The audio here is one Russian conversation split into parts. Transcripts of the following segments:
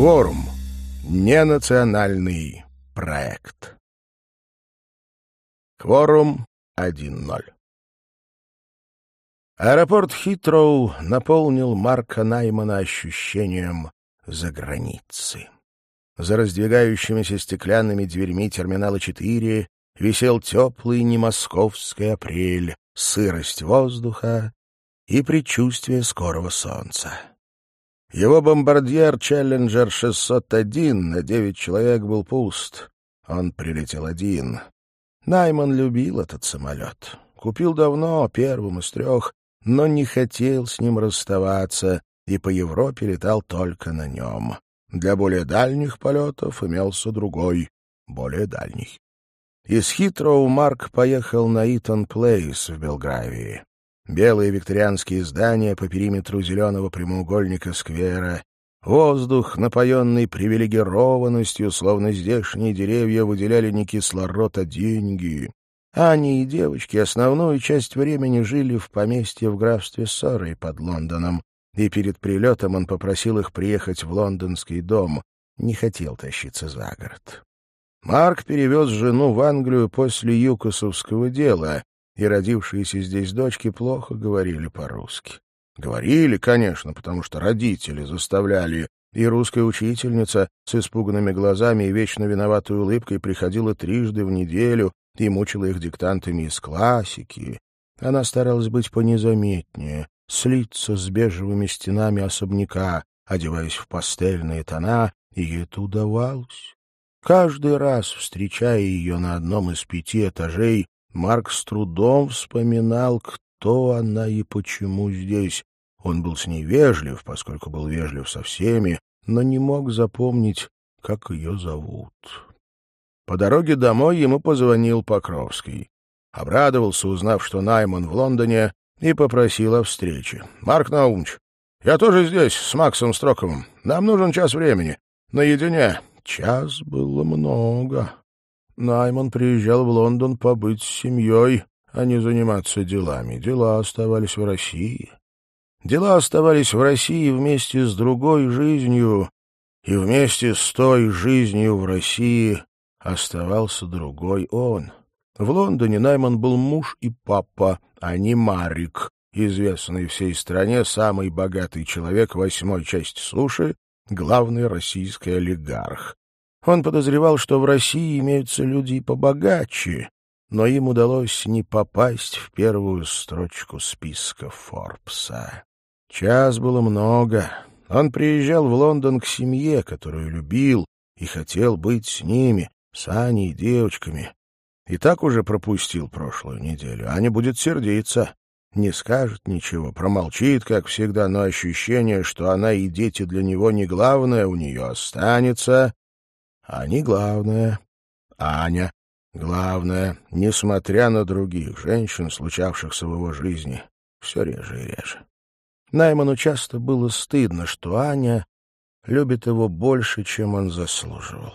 Кворум. Ненациональный проект. Кворум 1.0. Аэропорт Хитроу наполнил Марка Наймана ощущением за границы. За раздвигающимися стеклянными дверьми терминала 4 висел теплый немосковский апрель, сырость воздуха и предчувствие скорого солнца. Его бомбардьер «Челленджер 601» на девять человек был пуст. Он прилетел один. Найман любил этот самолет. Купил давно, первым из трех, но не хотел с ним расставаться и по Европе летал только на нем. Для более дальних полетов имелся другой, более дальний. Из Хитроу Марк поехал на Итон Плейс в Белгравии. Белые викторианские здания по периметру зеленого прямоугольника сквера, воздух, напоенный привилегированностью, словно здешние деревья выделяли не кислород, а деньги. Они и девочки основную часть времени жили в поместье в графстве Сорой под Лондоном, и перед прилетом он попросил их приехать в лондонский дом, не хотел тащиться за город. Марк перевез жену в Англию после Юкосовского дела, и родившиеся здесь дочки плохо говорили по-русски. Говорили, конечно, потому что родители заставляли, и русская учительница с испуганными глазами и вечно виноватой улыбкой приходила трижды в неделю и мучила их диктантами из классики. Она старалась быть понезаметнее, слиться с бежевыми стенами особняка, одеваясь в пастельные тона, и ей это удавалось. Каждый раз, встречая ее на одном из пяти этажей, Марк с трудом вспоминал, кто она и почему здесь. Он был с ней вежлив, поскольку был вежлив со всеми, но не мог запомнить, как ее зовут. По дороге домой ему позвонил Покровский. Обрадовался, узнав, что Найман в Лондоне, и попросил о встрече. — Марк Наумович, я тоже здесь, с Максом Строковым. Нам нужен час времени. Наедине. Час было много. Найман приезжал в Лондон побыть с семьей, а не заниматься делами. Дела оставались в России. Дела оставались в России вместе с другой жизнью, и вместе с той жизнью в России оставался другой он. В Лондоне Найман был муж и папа, а не Марик, известный всей стране самый богатый человек восьмой части суши, главный российский олигарх. Он подозревал, что в России имеются люди и побогаче, но им удалось не попасть в первую строчку списка Форбса. Час было много. Он приезжал в Лондон к семье, которую любил, и хотел быть с ними, с Аней и девочками. И так уже пропустил прошлую неделю. Аня будет сердиться, не скажет ничего, промолчит, как всегда, но ощущение, что она и дети для него не главное, у нее останется, не главное. Аня главное, несмотря на других женщин, случавшихся в его жизни, все реже и реже. Найману часто было стыдно, что Аня любит его больше, чем он заслуживал.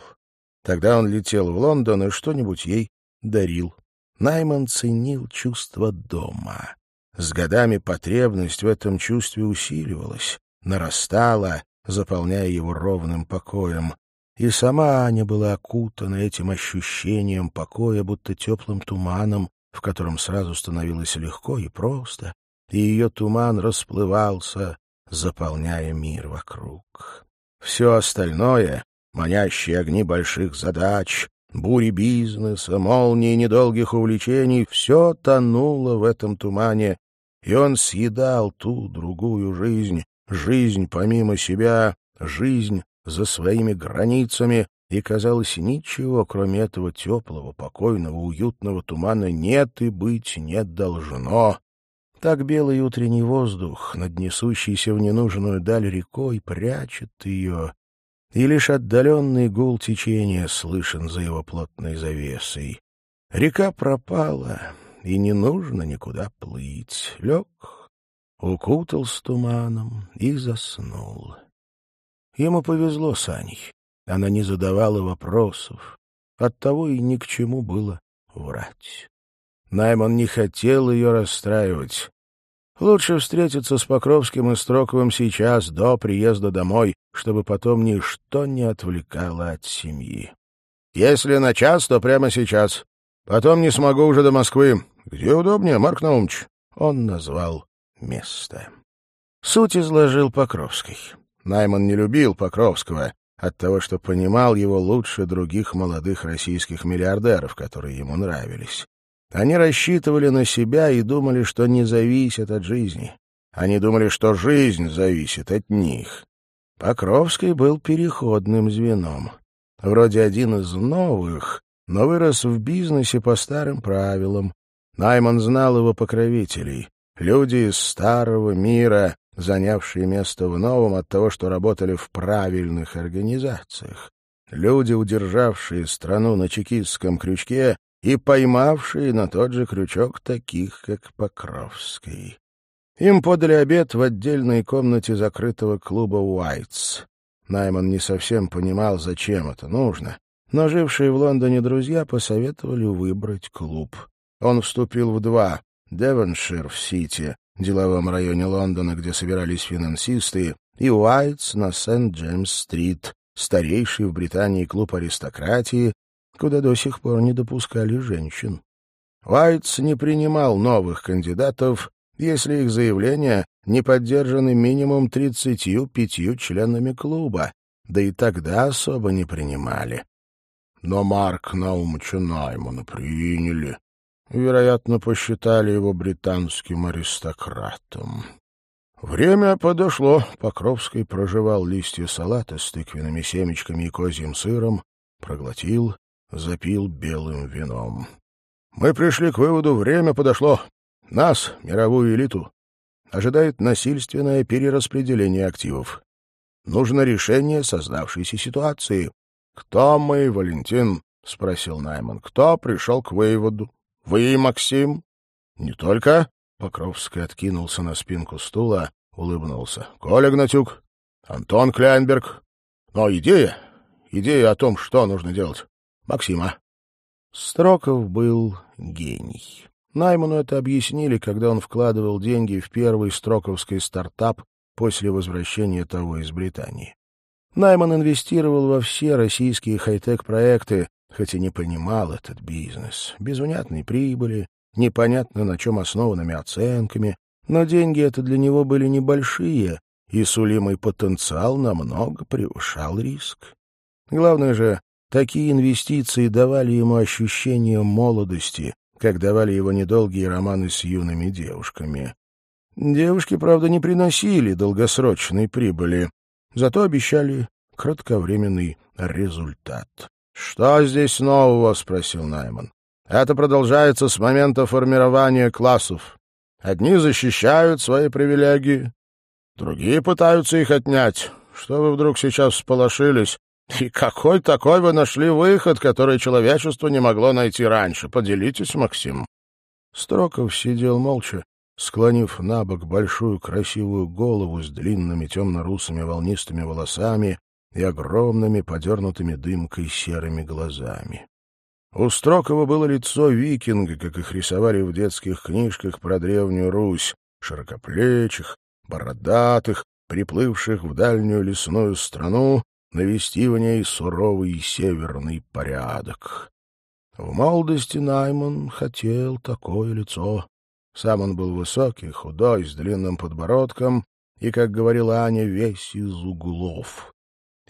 Тогда он летел в Лондон и что-нибудь ей дарил. Найман ценил чувство дома. С годами потребность в этом чувстве усиливалась, нарастала, заполняя его ровным покоем. И сама Аня была окутана этим ощущением покоя, будто теплым туманом, в котором сразу становилось легко и просто, и ее туман расплывался, заполняя мир вокруг. Все остальное, манящие огни больших задач, бури бизнеса, молнии недолгих увлечений, все тонуло в этом тумане, и он съедал ту другую жизнь, жизнь помимо себя, жизнь за своими границами, и, казалось, ничего, кроме этого теплого, покойного, уютного тумана нет и быть не должно. Так белый утренний воздух, над несущейся в ненужную даль рекой, прячет ее, и лишь отдаленный гул течения слышен за его плотной завесой. Река пропала, и не нужно никуда плыть. Лег, укутался туманом и заснул. Ему повезло с Аней. Она не задавала вопросов. Оттого и ни к чему было врать. Найман не хотел ее расстраивать. Лучше встретиться с Покровским и Строковым сейчас, до приезда домой, чтобы потом ничто не отвлекало от семьи. Если на час, то прямо сейчас. Потом не смогу уже до Москвы. Где удобнее, Марк Наумович? Он назвал место. Суть изложил Покровский. Найман не любил Покровского от того, что понимал его лучше других молодых российских миллиардеров, которые ему нравились. Они рассчитывали на себя и думали, что не зависят от жизни. Они думали, что жизнь зависит от них. Покровский был переходным звеном. Вроде один из новых, но вырос в бизнесе по старым правилам. Найман знал его покровителей. Люди из старого мира, занявшие место в новом от того, что работали в правильных организациях. Люди, удержавшие страну на чекистском крючке и поймавшие на тот же крючок таких, как Покровский. Им подали обед в отдельной комнате закрытого клуба «Уайтс». Найман не совсем понимал, зачем это нужно, но жившие в Лондоне друзья посоветовали выбрать клуб. Он вступил в два — Девоншир в Сити, деловом районе Лондона, где собирались финансисты, и Уайтс на Сент-Джеймс-стрит, старейший в Британии клуб аристократии, куда до сих пор не допускали женщин. Уайтс не принимал новых кандидатов, если их заявления не поддержаны минимум 35 членами клуба, да и тогда особо не принимали. Но Марк Наумыча Наймана приняли, Вероятно, посчитали его британским аристократом. Время подошло. Покровский прожевал листья салата с тыквенными семечками и козьим сыром, проглотил, запил белым вином. Мы пришли к выводу, время подошло. Нас, мировую элиту, ожидает насильственное перераспределение активов. Нужно решение создавшейся ситуации. — Кто мы, Валентин? — спросил Найман. — Кто пришел к выводу? Вы, Максим? Не только. Покровский откинулся на спинку стула, улыбнулся. Коля Гнатюк, Антон Кляйнберг. Но идея, идея о том, что нужно делать. Максима. Строков был гений. Найману это объяснили, когда он вкладывал деньги в первый строковский стартап после возвращения того из Британии. Найман инвестировал во все российские хай-тек проекты, хоть и не понимал этот бизнес. Без внятной прибыли, непонятно на чем основанными оценками, но деньги это для него были небольшие, и сулимый потенциал намного превышал риск. Главное же, такие инвестиции давали ему ощущение молодости, как давали его недолгие романы с юными девушками. Девушки, правда, не приносили долгосрочной прибыли, зато обещали кратковременный результат. «Что здесь нового?» — спросил Найман. «Это продолжается с момента формирования классов. Одни защищают свои привилегии, другие пытаются их отнять. Что вы вдруг сейчас всполошились? И какой такой вы нашли выход, который человечество не могло найти раньше? Поделитесь, Максим». Строков сидел молча, склонив на бок большую красивую голову с длинными темно-русыми волнистыми волосами и огромными, подернутыми дымкой серыми глазами. У Строкова было лицо викинга, как их рисовали в детских книжках про Древнюю Русь, широкоплечих, бородатых, приплывших в дальнюю лесную страну навести в ней суровый северный порядок. В молодости Найман хотел такое лицо. Сам он был высокий, худой, с длинным подбородком и, как говорила Аня, весь из углов.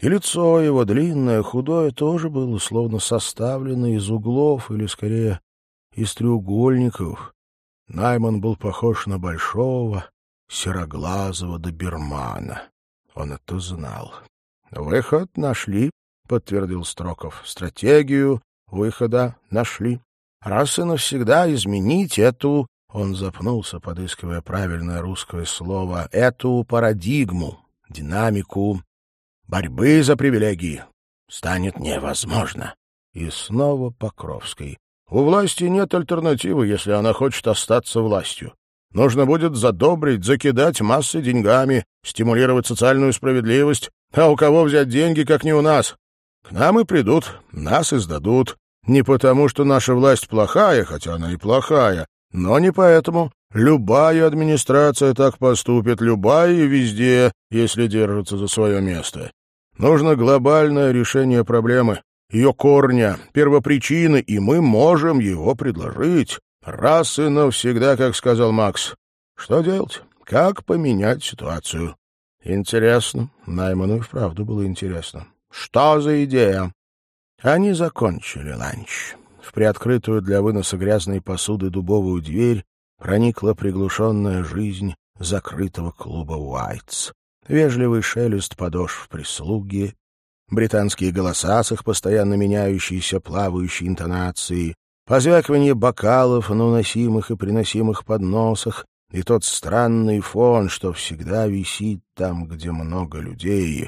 И лицо его, длинное, худое, тоже было словно составлено из углов или, скорее, из треугольников. Найман был похож на большого, сероглазого добермана. Он это знал. «Выход нашли», — подтвердил Строков. «Стратегию выхода нашли. Раз и навсегда изменить эту...» Он запнулся, подыскивая правильное русское слово. «Эту парадигму, динамику, борьбы за привилегии станет невозможно. И снова Покровский. У власти нет альтернативы, если она хочет остаться властью. Нужно будет задобрить, закидать массы деньгами, стимулировать социальную справедливость. А у кого взять деньги, как не у нас? К нам и придут, нас и сдадут. Не потому, что наша власть плохая, хотя она и плохая, но не поэтому, Любая администрация так поступит, любая и везде, если держится за свое место. Нужно глобальное решение проблемы, ее корня, первопричины, и мы можем его предложить. Раз и навсегда, как сказал Макс. Что делать? Как поменять ситуацию? Интересно. Найману и вправду было интересно. Что за идея? Они закончили ланч. В приоткрытую для выноса грязной посуды дубовую дверь проникла приглушенная жизнь закрытого клуба «Уайтс» вежливый шелест подошв прислуги, британские голоса с их постоянно меняющейся плавающей интонацией, позвякивание бокалов на уносимых и приносимых подносах и тот странный фон, что всегда висит там, где много людей.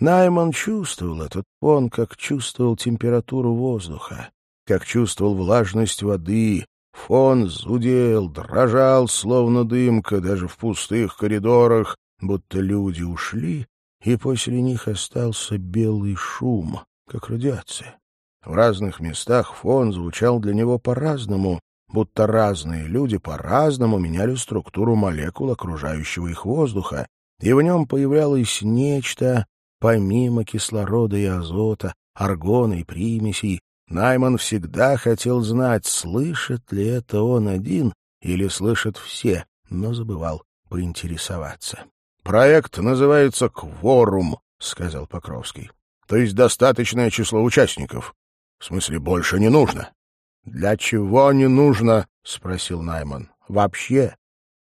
Найман чувствовал этот фон, как чувствовал температуру воздуха, как чувствовал влажность воды, Фон зудел, дрожал, словно дымка, даже в пустых коридорах, будто люди ушли, и после них остался белый шум, как радиация. В разных местах фон звучал для него по-разному, будто разные люди по-разному меняли структуру молекул окружающего их воздуха, и в нем появлялось нечто, помимо кислорода и азота, аргона и примесей. Найман всегда хотел знать, слышит ли это он один или слышат все, но забывал поинтересоваться. Проект называется «Кворум», — сказал Покровский. То есть достаточное число участников. В смысле, больше не нужно. Для чего не нужно? — спросил Найман. Вообще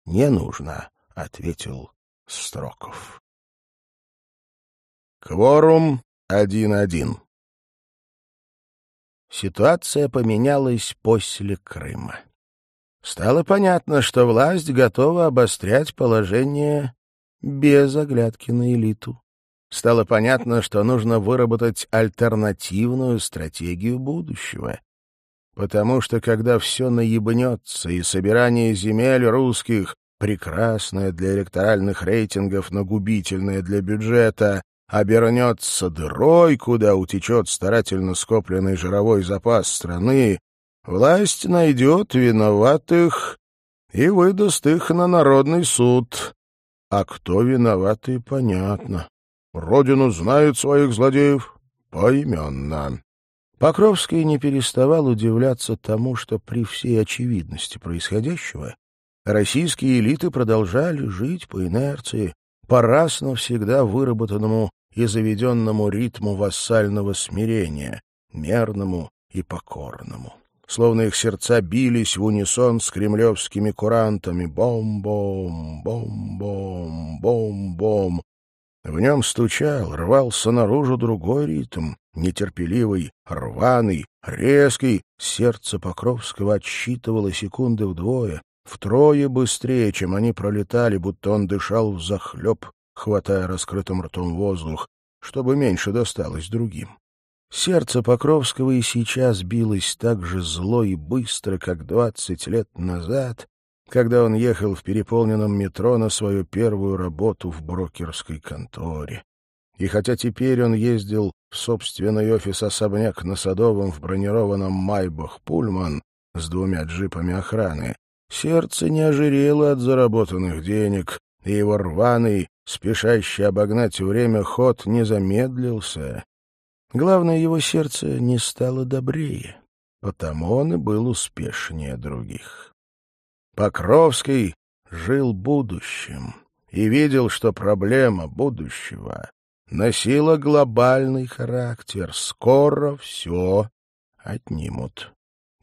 не нужно, — ответил Строков. Кворум один-один. Ситуация поменялась после Крыма. Стало понятно, что власть готова обострять положение без оглядки на элиту. Стало понятно, что нужно выработать альтернативную стратегию будущего. Потому что когда все наебнется и собирание земель русских, прекрасное для электоральных рейтингов, но губительное для бюджета, обернется дырой, куда утечет старательно скопленный жировой запас страны, власть найдет виноватых и выдаст их на народный суд, а кто виноват, и понятно. Родину знает своих злодеев поименно. Покровский не переставал удивляться тому, что при всей очевидности происходящего российские элиты продолжали жить по инерции, по раз навсегда выработанному и заведенному ритму вассального смирения, мерному и покорному словно их сердца бились в унисон с кремлевскими курантами. Бом-бом, бом-бом, бом-бом. В нем стучал, рвался наружу другой ритм, нетерпеливый, рваный, резкий. Сердце Покровского отсчитывало секунды вдвое, втрое быстрее, чем они пролетали, будто он дышал взахлеб, хватая раскрытым ртом воздух, чтобы меньше досталось другим. Сердце Покровского и сейчас билось так же зло и быстро, как двадцать лет назад, когда он ехал в переполненном метро на свою первую работу в брокерской конторе. И хотя теперь он ездил в собственный офис-особняк на Садовом в бронированном «Майбах Пульман» с двумя джипами охраны, сердце не ожирело от заработанных денег, и его рваный, спешащий обогнать время ход не замедлился, Главное, его сердце не стало добрее, потому он и был успешнее других. Покровский жил будущим и видел, что проблема будущего носила глобальный характер. Скоро все отнимут.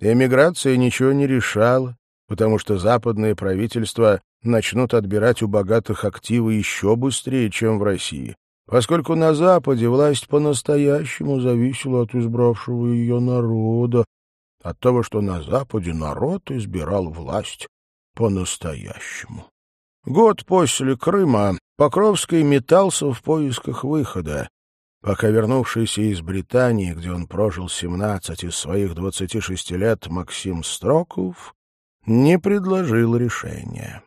Эмиграция ничего не решала, потому что западные правительства начнут отбирать у богатых активы еще быстрее, чем в России поскольку на Западе власть по-настоящему зависела от избравшего ее народа, от того, что на Западе народ избирал власть по-настоящему. Год после Крыма Покровский метался в поисках выхода, пока вернувшийся из Британии, где он прожил 17 из своих 26 лет, Максим Строков не предложил решения.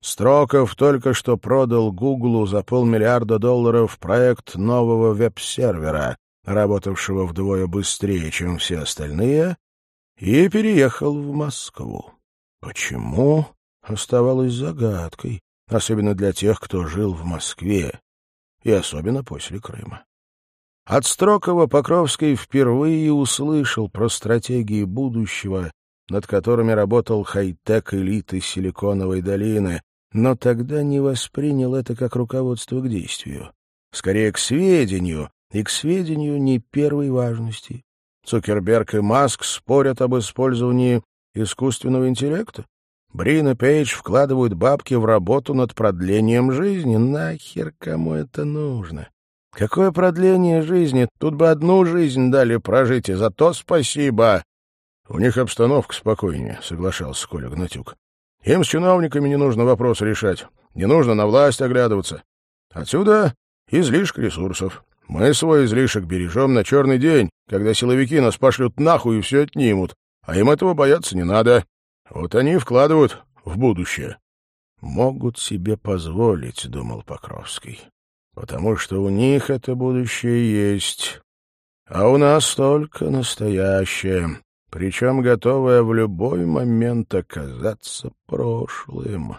Строков только что продал Гуглу за полмиллиарда долларов проект нового веб-сервера, работавшего вдвое быстрее, чем все остальные, и переехал в Москву. Почему? оставалось загадкой, особенно для тех, кто жил в Москве, и особенно после Крыма. От Строкова Покровский впервые услышал про стратегии будущего, над которыми работал хай-тек элиты Силиконовой долины, но тогда не воспринял это как руководство к действию. Скорее, к сведению, и к сведению не первой важности. Цукерберг и Маск спорят об использовании искусственного интеллекта. Брин и Пейдж вкладывают бабки в работу над продлением жизни. Нахер кому это нужно? Какое продление жизни? Тут бы одну жизнь дали прожить, и за то спасибо. — У них обстановка спокойнее, — соглашался Коля Гнатюк. — Им с чиновниками не нужно вопрос решать, не нужно на власть оглядываться. Отсюда излишек ресурсов. Мы свой излишек бережем на черный день, когда силовики нас пошлют нахуй и все отнимут, а им этого бояться не надо. Вот они вкладывают в будущее. — Могут себе позволить, — думал Покровский, — потому что у них это будущее есть, а у нас только настоящее причем готовая в любой момент оказаться прошлым.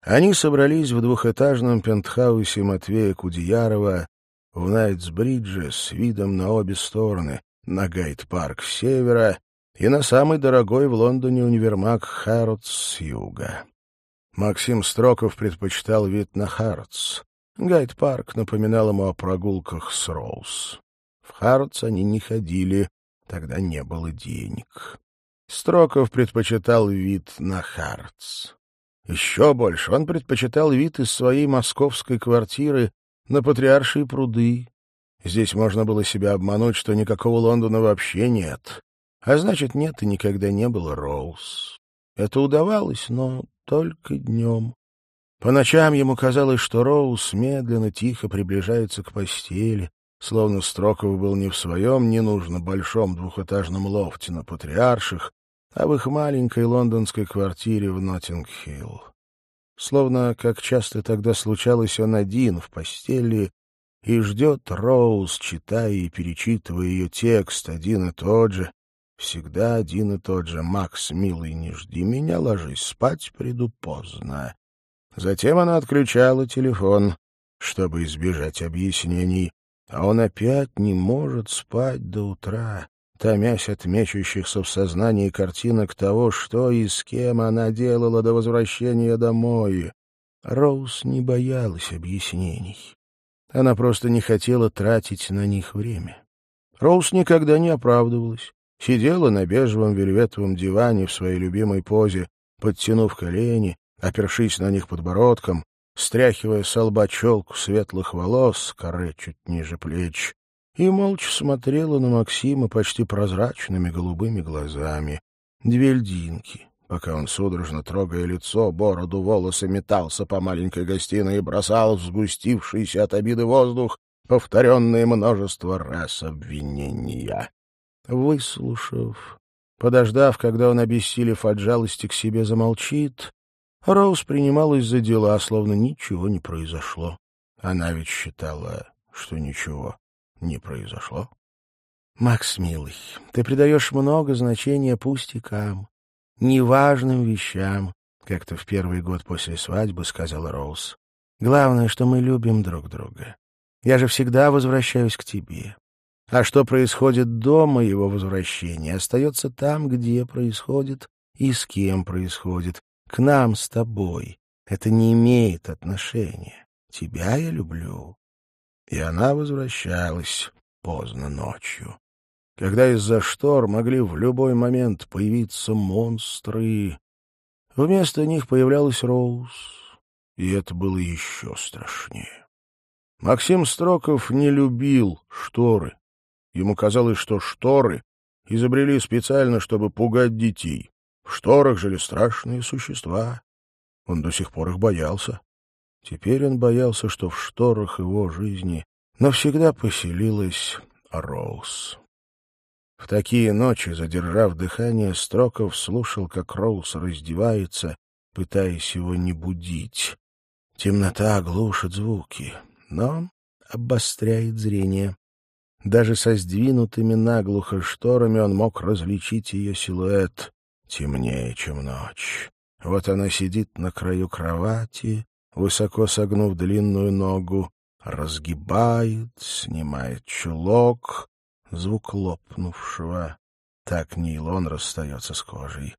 Они собрались в двухэтажном пентхаусе Матвея Кудеярова в Найтсбридже с видом на обе стороны, на Гайд-парк с севера и на самый дорогой в Лондоне универмаг Харротс с юга. Максим Строков предпочитал вид на Харротс. Гайд-парк напоминал ему о прогулках с Роуз. В Харротс они не ходили, Тогда не было денег. Строков предпочитал вид на Хартс. Еще больше он предпочитал вид из своей московской квартиры на Патриаршие пруды. Здесь можно было себя обмануть, что никакого Лондона вообще нет. А значит, нет и никогда не было Роуз. Это удавалось, но только днем. По ночам ему казалось, что Роуз медленно, тихо приближается к постели, Словно Строков был не в своем не нужно большом двухэтажном лофте на Патриарших, а в их маленькой лондонской квартире в Ноттинг-Хилл. Словно, как часто тогда случалось, он один в постели и ждет Роуз, читая и перечитывая ее текст, один и тот же, всегда один и тот же. «Макс, милый, не жди меня, ложись спать, приду поздно». Затем она отключала телефон, чтобы избежать объяснений, а он опять не может спать до утра, томясь от мечущихся в сознании картинок того, что и с кем она делала до возвращения домой. Роуз не боялась объяснений. Она просто не хотела тратить на них время. Роуз никогда не оправдывалась. Сидела на бежевом вельветовом диване в своей любимой позе, подтянув колени, опершись на них подбородком, стряхивая с лба челку светлых волос, коры чуть ниже плеч, и молча смотрела на Максима почти прозрачными голубыми глазами. Две льдинки, пока он, судорожно трогая лицо, бороду, волосы, метался по маленькой гостиной и бросал в сгустившийся от обиды воздух повторенное множество раз обвинения. Выслушав, подождав, когда он, обессилев от жалости к себе, замолчит, Роуз принималась за дела, словно ничего не произошло. Она ведь считала, что ничего не произошло. — Макс, милый, ты придаешь много значения пустякам, неважным вещам, — как-то в первый год после свадьбы сказала Роуз. — Главное, что мы любим друг друга. Я же всегда возвращаюсь к тебе. А что происходит до моего возвращения, остается там, где происходит и с кем происходит, к нам с тобой. Это не имеет отношения. Тебя я люблю. И она возвращалась поздно ночью, когда из-за штор могли в любой момент появиться монстры. Вместо них появлялась Роуз, и это было еще страшнее. Максим Строков не любил шторы. Ему казалось, что шторы изобрели специально, чтобы пугать детей. В шторах жили страшные существа. Он до сих пор их боялся. Теперь он боялся, что в шторах его жизни навсегда поселилась Роуз. В такие ночи, задержав дыхание, Строков слушал, как Роуз раздевается, пытаясь его не будить. Темнота глушит звуки, но обостряет зрение. Даже со сдвинутыми наглухо шторами он мог различить ее силуэт темнее, чем ночь. Вот она сидит на краю кровати, высоко согнув длинную ногу, разгибает, снимает чулок, звук лопнувшего. Так нейлон расстается с кожей.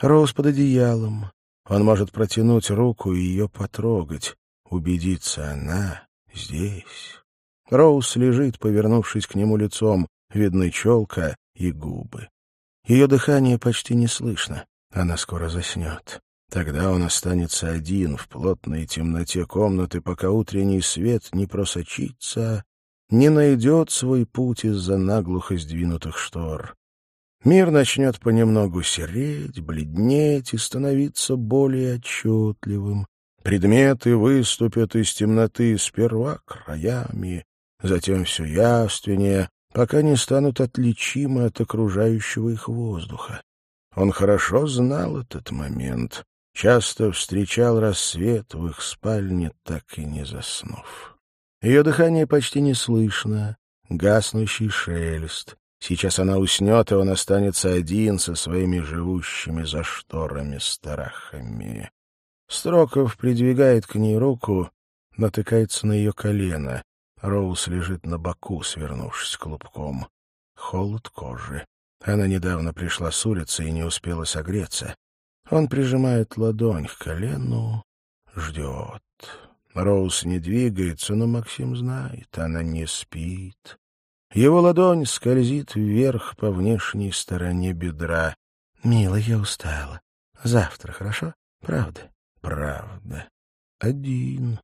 Роуз под одеялом. Он может протянуть руку и ее потрогать. Убедиться она здесь. Роуз лежит, повернувшись к нему лицом, видны челка и губы. Ее дыхание почти не слышно. Она скоро заснет. Тогда он останется один в плотной темноте комнаты, пока утренний свет не просочится, не найдет свой путь из-за наглухо сдвинутых штор. Мир начнет понемногу сереть, бледнеть и становиться более отчетливым. Предметы выступят из темноты сперва краями, затем все явственнее, пока не станут отличимы от окружающего их воздуха. Он хорошо знал этот момент часто встречал рассвет в их спальне, так и не заснув. Ее дыхание почти не слышно, гаснущий шелест. Сейчас она уснет, и он останется один со своими живущими за шторами страхами. Строков придвигает к ней руку, натыкается на ее колено. Роуз лежит на боку, свернувшись клубком. Холод кожи. Она недавно пришла с улицы и не успела согреться. Он прижимает ладонь к колену, ждет. Роуз не двигается, но Максим знает, она не спит. Его ладонь скользит вверх по внешней стороне бедра. «Мила, я устала. Завтра, хорошо? Правда?» «Правда. Один.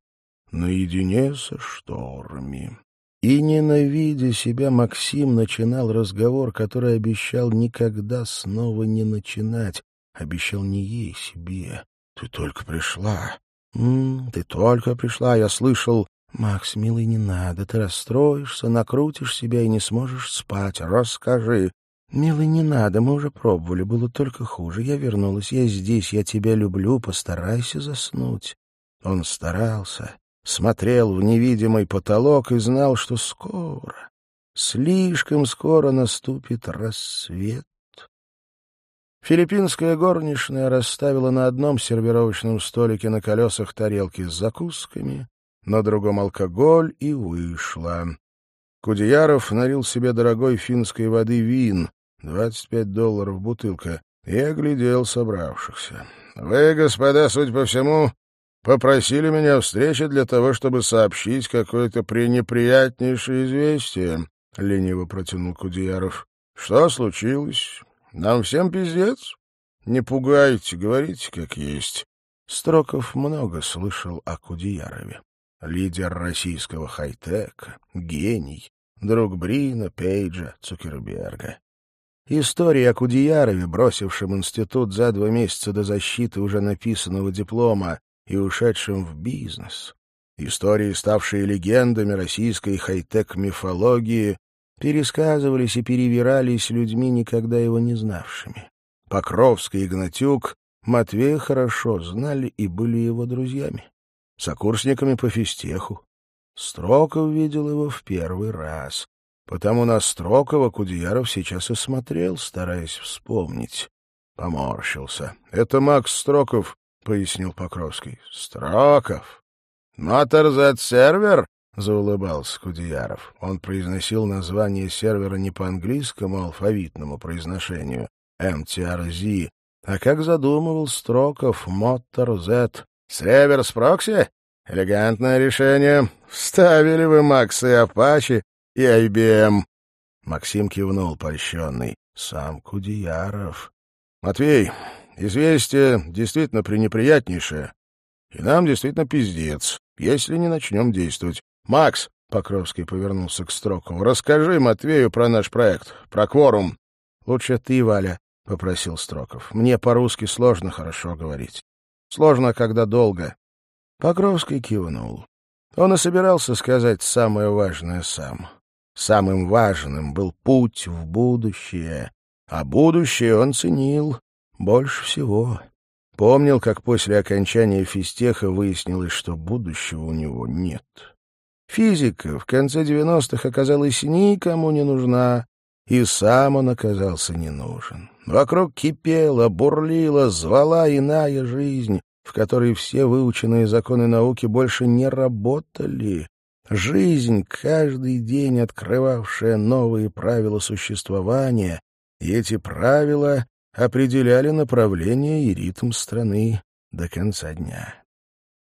Наедине со шторами». И, ненавидя себя, Максим начинал разговор, который обещал никогда снова не начинать, Обещал не ей, себе. Ты только пришла. М -м, ты только пришла, я слышал. Макс, милый, не надо. Ты расстроишься, накрутишь себя и не сможешь спать. Расскажи. Милый, не надо, мы уже пробовали, было только хуже. Я вернулась, я здесь, я тебя люблю, постарайся заснуть. Он старался, смотрел в невидимый потолок и знал, что скоро, слишком скоро наступит рассвет. Филиппинская горничная расставила на одном сервировочном столике на колесах тарелки с закусками, на другом алкоголь и вышла. Кудеяров налил себе дорогой финской воды вин, 25 долларов бутылка, и оглядел собравшихся. — Вы, господа, судя по всему, попросили меня встречи для того, чтобы сообщить какое-то пренеприятнейшее известие, — лениво протянул Кудеяров. — Что случилось? Нам всем пиздец. Не пугайте, говорите, как есть. Строков много слышал о Кудеярове. Лидер российского хай-тека, гений, друг Брина, Пейджа, Цукерберга. История о Кудеярове, бросившем институт за два месяца до защиты уже написанного диплома и ушедшем в бизнес. Истории, ставшие легендами российской хай-тек мифологии, пересказывались и перевирались людьми, никогда его не знавшими. Покровский и Гнатюк Матвея хорошо знали и были его друзьями, сокурсниками по физтеху. Строков видел его в первый раз, потому на Строкова Кудеяров сейчас и смотрел, стараясь вспомнить. Поморщился. — Это Макс Строков, — пояснил Покровский. — Строков. — Моторзет-сервер? — заулыбался Кудеяров. Он произносил название сервера не по английскому алфавитному произношению MTRZ, а как задумывал Строков Motor Z. «С реверс прокси? Элегантное решение. Вставили вы Макс и Апачи и IBM». Максим кивнул польщенный. «Сам Кудеяров». «Матвей, известие действительно пренеприятнейшее, и нам действительно пиздец, если не начнем действовать. «Макс», — Покровский повернулся к Строкову, — «расскажи Матвею про наш проект, про кворум». «Лучше ты, Валя», — попросил Строков. «Мне по-русски сложно хорошо говорить. Сложно, когда долго». Покровский кивнул. Он и собирался сказать самое важное сам. Самым важным был путь в будущее, а будущее он ценил больше всего. Помнил, как после окончания физтеха выяснилось, что будущего у него нет. Физика в конце 90-х оказалась никому не нужна, и сам он оказался не нужен. Вокруг кипела, бурлила, звала иная жизнь, в которой все выученные законы науки больше не работали. Жизнь, каждый день открывавшая новые правила существования, и эти правила определяли направление и ритм страны до конца дня.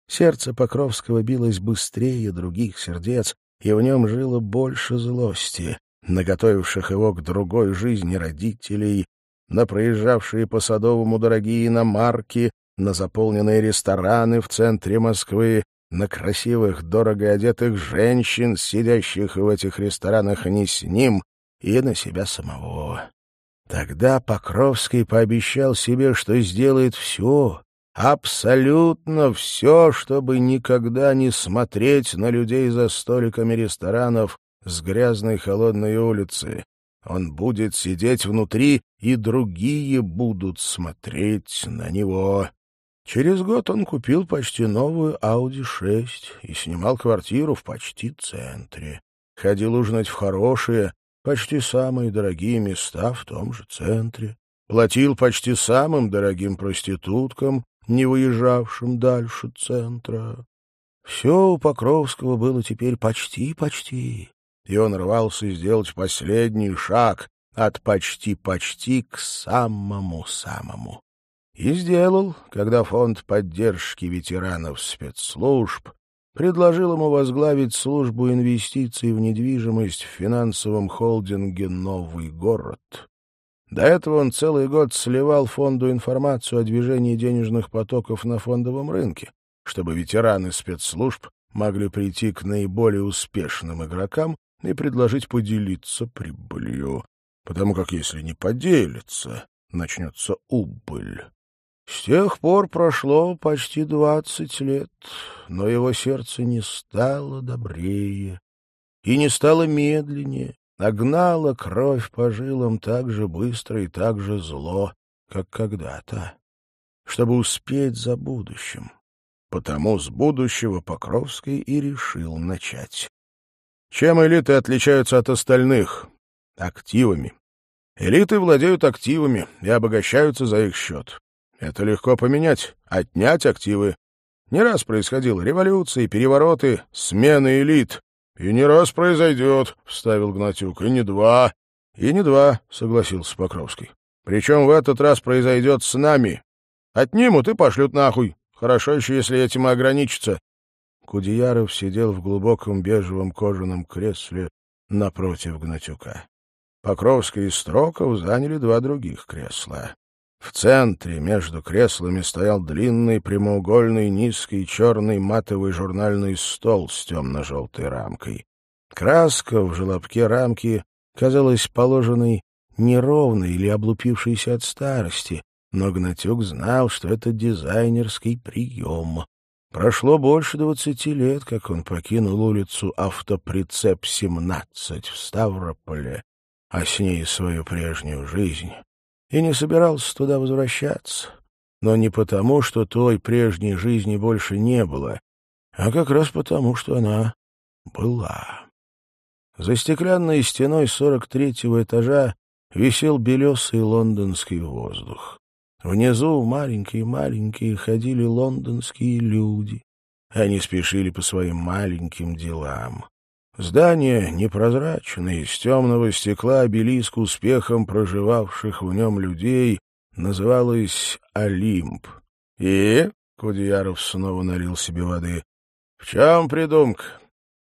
Сердце Покровского билось быстрее других сердец, и в нем жило больше злости, наготовивших его к другой жизни родителей, на проезжавшие по Садовому дорогие иномарки, на заполненные рестораны в центре Москвы, на красивых, дорого одетых женщин, сидящих в этих ресторанах не с ним, и на себя самого. Тогда Покровский пообещал себе, что сделает все, абсолютно все, чтобы никогда не смотреть на людей за столиками ресторанов с грязной холодной улицы. Он будет сидеть внутри, и другие будут смотреть на него. Через год он купил почти новую Audi 6 и снимал квартиру в почти центре. Ходил ужинать в хорошие, почти самые дорогие места в том же центре. Платил почти самым дорогим проституткам, не выезжавшим дальше центра. Все у Покровского было теперь почти-почти, и он рвался сделать последний шаг от почти-почти к самому-самому. И сделал, когда фонд поддержки ветеранов спецслужб предложил ему возглавить службу инвестиций в недвижимость в финансовом холдинге «Новый город». До этого он целый год сливал фонду информацию о движении денежных потоков на фондовом рынке, чтобы ветераны спецслужб могли прийти к наиболее успешным игрокам и предложить поделиться прибылью, потому как если не поделиться, начнется убыль. С тех пор прошло почти двадцать лет, но его сердце не стало добрее и не стало медленнее, нагнало кровь по жилам так же быстро и так же зло, как когда-то, чтобы успеть за будущим. Потому с будущего Покровский и решил начать. Чем элиты отличаются от остальных? Активами. Элиты владеют активами и обогащаются за их счет. Это легко поменять, отнять активы. Не раз происходило революции, перевороты, смены элит. И не раз произойдет, — вставил Гнатюк, — и не два. И не два, — согласился Покровский. Причем в этот раз произойдет с нами. Отнимут и пошлют нахуй. Хорошо еще, если этим и ограничатся. Кудеяров сидел в глубоком бежевом кожаном кресле напротив Гнатюка. Покровский и Строков заняли два других кресла. В центре между креслами стоял длинный прямоугольный низкий черный матовый журнальный стол с темно-желтой рамкой. Краска в желобке рамки казалась положенной неровной или облупившейся от старости, но Гнатюк знал, что это дизайнерский прием. Прошло больше двадцати лет, как он покинул улицу Автоприцеп-17 в Ставрополе, а с ней свою прежнюю жизнь и не собирался туда возвращаться. Но не потому, что той прежней жизни больше не было, а как раз потому, что она была. За стеклянной стеной сорок третьего этажа висел белесый лондонский воздух. Внизу маленькие-маленькие ходили лондонские люди. Они спешили по своим маленьким делам. Здание непрозрачное, из темного стекла обелиск успехом проживавших в нем людей называлось Олимп. И Кудеяров снова налил себе воды. — В чем придумка?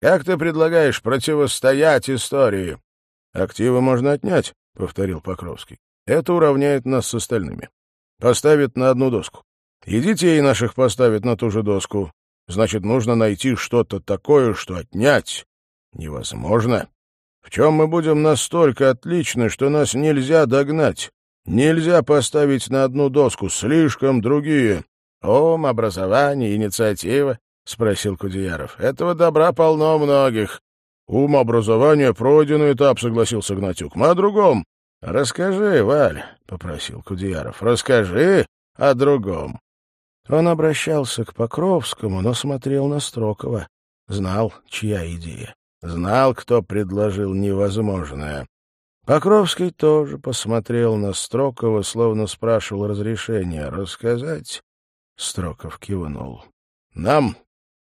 Как ты предлагаешь противостоять истории? — Активы можно отнять, — повторил Покровский. — Это уравняет нас с остальными. Поставит на одну доску. И детей наших поставит на ту же доску. Значит, нужно найти что-то такое, что отнять, Невозможно. В чем мы будем настолько отличны, что нас нельзя догнать? Нельзя поставить на одну доску, слишком другие. Ум, образование, инициатива, — спросил Кудеяров. — Этого добра полно многих. — Ум, образование, пройденный этап, — согласился Гнатюк. — Мы о другом. — Расскажи, Валь, — попросил Кудеяров. — Расскажи о другом. Он обращался к Покровскому, но смотрел на Строкова. Знал, чья идея. Знал, кто предложил невозможное. Покровский тоже посмотрел на Строкова, словно спрашивал разрешения рассказать. Строков кивнул. — Нам,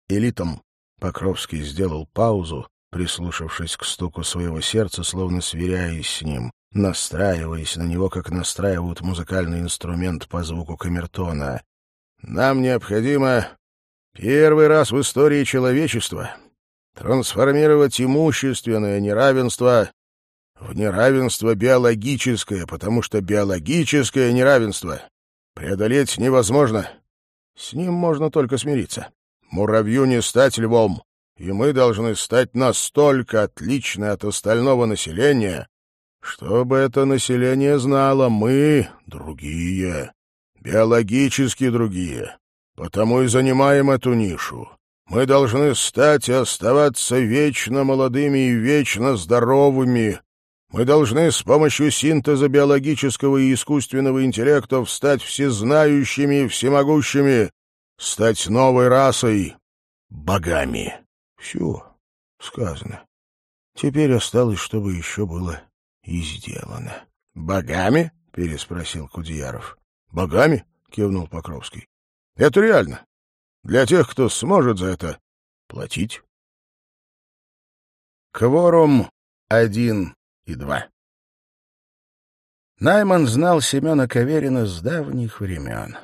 элитам, Покровский сделал паузу, прислушавшись к стуку своего сердца, словно сверяясь с ним, настраиваясь на него, как настраивают музыкальный инструмент по звуку камертона. «Нам необходимо первый раз в истории человечества трансформировать имущественное неравенство в неравенство биологическое, потому что биологическое неравенство преодолеть невозможно. С ним можно только смириться. Муравью не стать львом, и мы должны стать настолько отличны от остального населения, чтобы это население знало мы другие, биологически другие. Потому и занимаем эту нишу. Мы должны стать и оставаться вечно молодыми и вечно здоровыми. Мы должны с помощью синтеза биологического и искусственного интеллекта стать всезнающими и всемогущими, стать новой расой, богами. Все сказано. Теперь осталось, чтобы еще было и сделано. — Богами? — переспросил Кудеяров. — Богами? — кивнул Покровский. — Это реально. Для тех, кто сможет за это платить. Кворум один и два. Найман знал Семена Каверина с давних времен.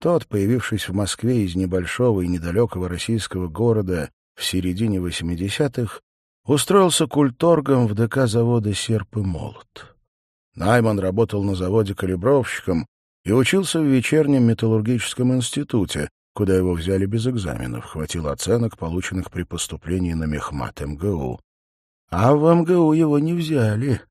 Тот, появившись в Москве из небольшого и недалекого российского города в середине 80-х, устроился культоргом в ДК завода «Серп и молот». Найман работал на заводе калибровщиком и учился в вечернем металлургическом институте, куда его взяли без экзаменов, хватило оценок, полученных при поступлении на мехмат МГУ. А в МГУ его не взяли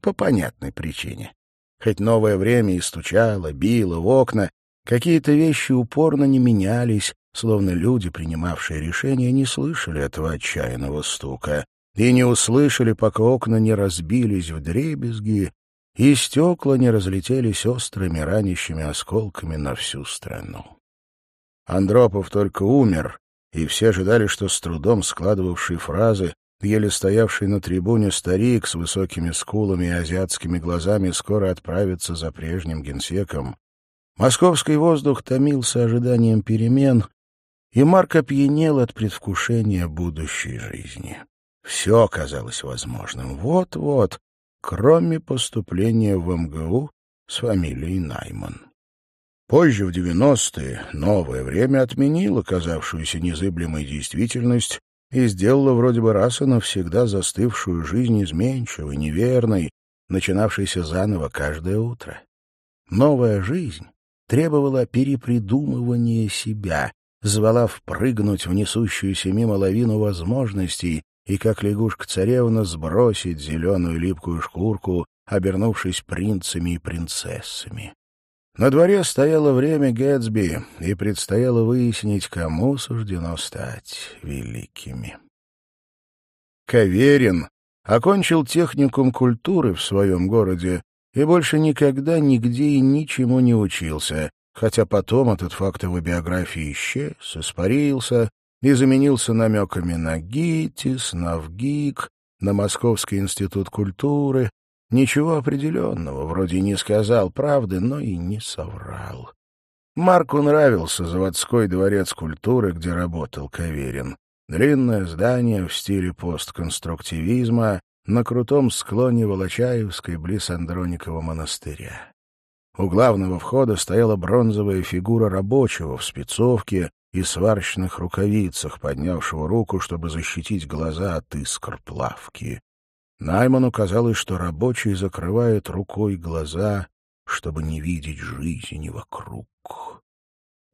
по понятной причине. Хоть новое время и стучало, било в окна, какие-то вещи упорно не менялись, словно люди, принимавшие решения, не слышали этого отчаянного стука и не услышали, пока окна не разбились в дребезги и стекла не разлетелись острыми ранящими осколками на всю страну. Андропов только умер, и все ожидали, что с трудом складывавший фразы, еле стоявший на трибуне старик с высокими скулами и азиатскими глазами скоро отправится за прежним генсеком. Московский воздух томился ожиданием перемен, и Марк опьянел от предвкушения будущей жизни. Все казалось возможным. Вот-вот, кроме поступления в МГУ с фамилией Найман. Позже, в 90-е, новое время отменило казавшуюся незыблемой действительность и сделало вроде бы раз и навсегда застывшую жизнь изменчивой, неверной, начинавшейся заново каждое утро. Новая жизнь требовала перепридумывания себя, звала впрыгнуть в несущуюся мимо лавину возможностей и, как лягушка-царевна, сбросить зеленую липкую шкурку, обернувшись принцами и принцессами. На дворе стояло время Гэтсби, и предстояло выяснить, кому суждено стать великими. Каверин окончил техникум культуры в своем городе и больше никогда нигде и ничему не учился, хотя потом этот факт его биографии исчез, испарился и заменился намеками на ГИТИС, на ВГИК, на Московский институт культуры. Ничего определенного, вроде не сказал правды, но и не соврал. Марку нравился заводской дворец культуры, где работал Каверин. Длинное здание в стиле постконструктивизма на крутом склоне Волочаевской близ Андроникова монастыря. У главного входа стояла бронзовая фигура рабочего в спецовке и сварочных рукавицах, поднявшего руку, чтобы защитить глаза от искр плавки. Найману казалось, что рабочий закрывает рукой глаза, чтобы не видеть жизни вокруг.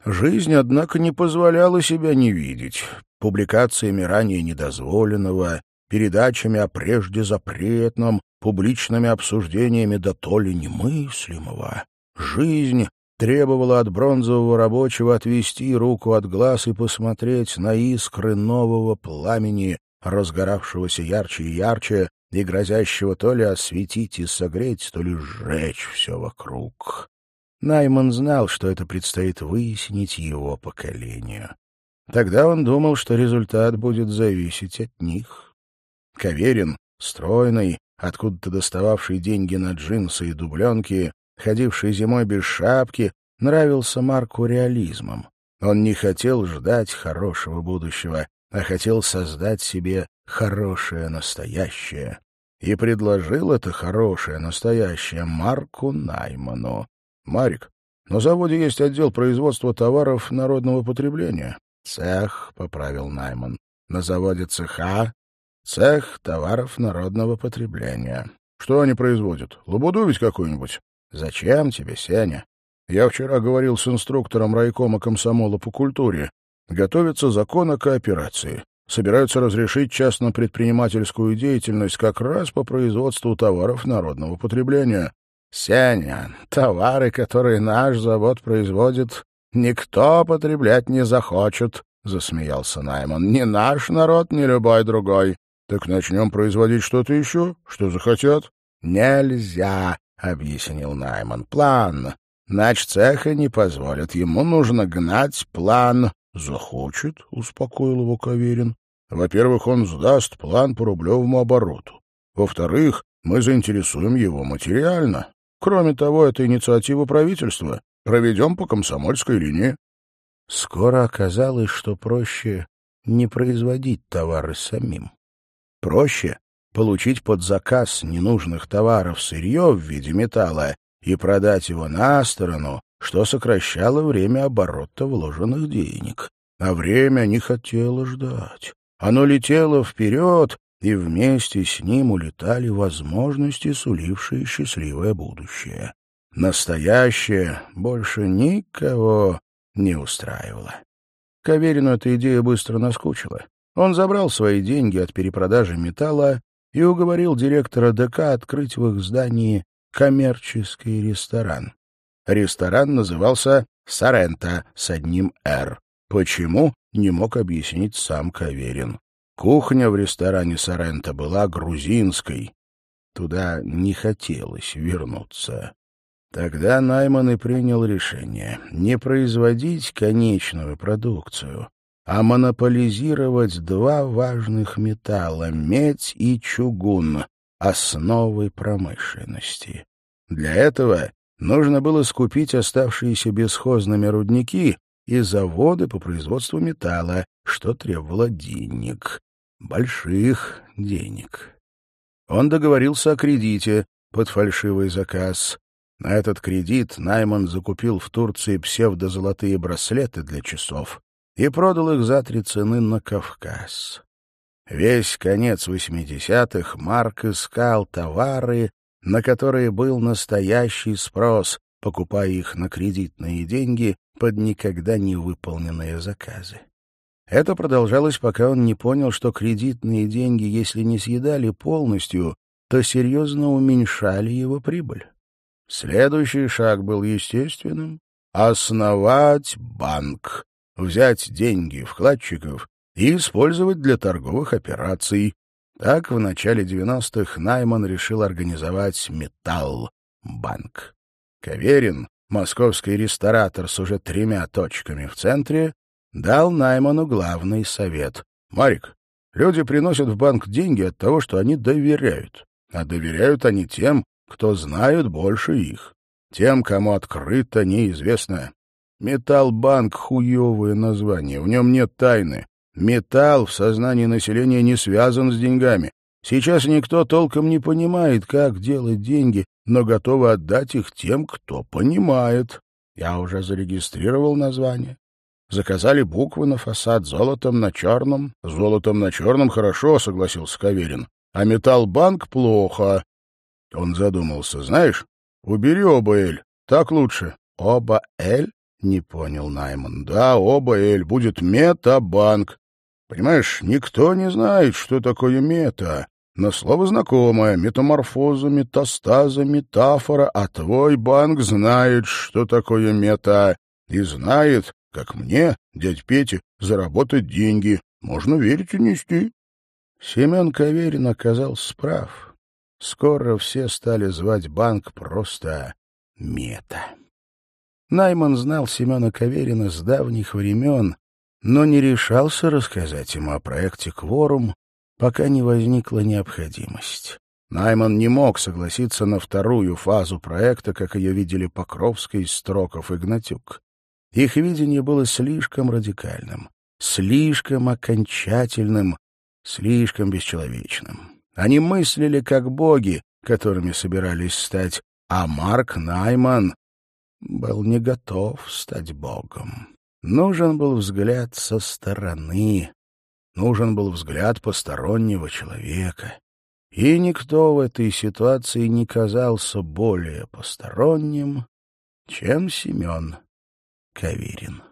Жизнь, однако, не позволяла себя не видеть. Публикациями ранее недозволенного, передачами о прежде запретном, публичными обсуждениями до то ли немыслимого. Жизнь требовала от бронзового рабочего отвести руку от глаз и посмотреть на искры нового пламени, разгоравшегося ярче и ярче, и грозящего то ли осветить и согреть, то ли сжечь все вокруг. Найман знал, что это предстоит выяснить его поколению. Тогда он думал, что результат будет зависеть от них. Каверин, стройный, откуда-то достававший деньги на джинсы и дубленки, ходивший зимой без шапки, нравился Марку реализмом. Он не хотел ждать хорошего будущего, а хотел создать себе хорошее настоящее. И предложил это хорошее настоящее Марку Найману. «Марик, на заводе есть отдел производства товаров народного потребления». «Цех», — поправил Найман. «На заводе цеха Цех товаров народного потребления. Что они производят? Лабуду ведь какую-нибудь? Зачем тебе, Сеня? Я вчера говорил с инструктором райкома комсомола по культуре. Готовится закон о кооперации. Собираются разрешить частно-предпринимательскую деятельность как раз по производству товаров народного потребления. Сеня, товары, которые наш завод производит, никто потреблять не захочет, — засмеялся Найман. Ни наш народ, ни любой другой. Так начнем производить что-то еще, что захотят. Нельзя, объяснил Найман. План. Нач цеха не позволит. Ему нужно гнать план. Захочет, успокоил его Каверин. Во-первых, он сдаст план по рублевому обороту. Во-вторых, мы заинтересуем его материально. Кроме того, это инициатива правительства. Проведем по комсомольской линии. Скоро оказалось, что проще не производить товары самим. Проще получить под заказ ненужных товаров сырье в виде металла и продать его на сторону, что сокращало время оборота вложенных денег. А время не хотело ждать. Оно летело вперед, и вместе с ним улетали возможности, сулившие счастливое будущее. Настоящее больше никого не устраивало. Каверину эта идея быстро наскучила. Он забрал свои деньги от перепродажи металла и уговорил директора ДК открыть в их здании коммерческий ресторан. Ресторан назывался «Сорента» с одним «Р». Почему, не мог объяснить сам Каверин. Кухня в ресторане «Сорента» была грузинской. Туда не хотелось вернуться. Тогда Найман и принял решение не производить конечную продукцию, а монополизировать два важных металла — медь и чугун, основы промышленности. Для этого нужно было скупить оставшиеся бесхозными рудники и заводы по производству металла, что требовало денег, больших денег. Он договорился о кредите под фальшивый заказ. На этот кредит Найман закупил в Турции псевдозолотые браслеты для часов, и продал их за три цены на Кавказ. Весь конец восьмидесятых Марк искал товары, на которые был настоящий спрос, покупая их на кредитные деньги под никогда не выполненные заказы. Это продолжалось, пока он не понял, что кредитные деньги, если не съедали полностью, то серьезно уменьшали его прибыль. Следующий шаг был естественным — основать банк, взять деньги вкладчиков и использовать для торговых операций. Так в начале 90-х Найман решил организовать «Металл-банк». Каверин, московский ресторатор с уже тремя точками в центре, дал Найману главный совет. «Марик, люди приносят в банк деньги от того, что они доверяют. А доверяют они тем, кто знает больше их. Тем, кому открыто неизвестно. Металлбанк — хуевое название, в нем нет тайны. Металл в сознании населения не связан с деньгами. Сейчас никто толком не понимает, как делать деньги, но готовы отдать их тем, кто понимает. Я уже зарегистрировал название. Заказали буквы на фасад золотом на черном. Золотом на черном хорошо, согласился Каверин. А Металлбанк плохо. Он задумался. Знаешь, убери оба «Л». Так лучше. Оба «Л»? — не понял Найман. — Да, оба Эль, будет метабанк. Понимаешь, никто не знает, что такое мета, но слово знакомое — метаморфоза, метастаза, метафора, а твой банк знает, что такое мета, и знает, как мне, дядь Петя, заработать деньги. Можно верить и нести. Семен Каверин оказался прав. Скоро все стали звать банк просто «Мета». Найман знал Семена Каверина с давних времен, но не решался рассказать ему о проекте «Кворум», пока не возникла необходимость. Найман не мог согласиться на вторую фазу проекта, как ее видели Покровский, Строков и Гнатюк. Их видение было слишком радикальным, слишком окончательным, слишком бесчеловечным. Они мыслили как боги, которыми собирались стать, а Марк Найман был не готов стать богом. Нужен был взгляд со стороны, нужен был взгляд постороннего человека. И никто в этой ситуации не казался более посторонним, чем Семен Каверин.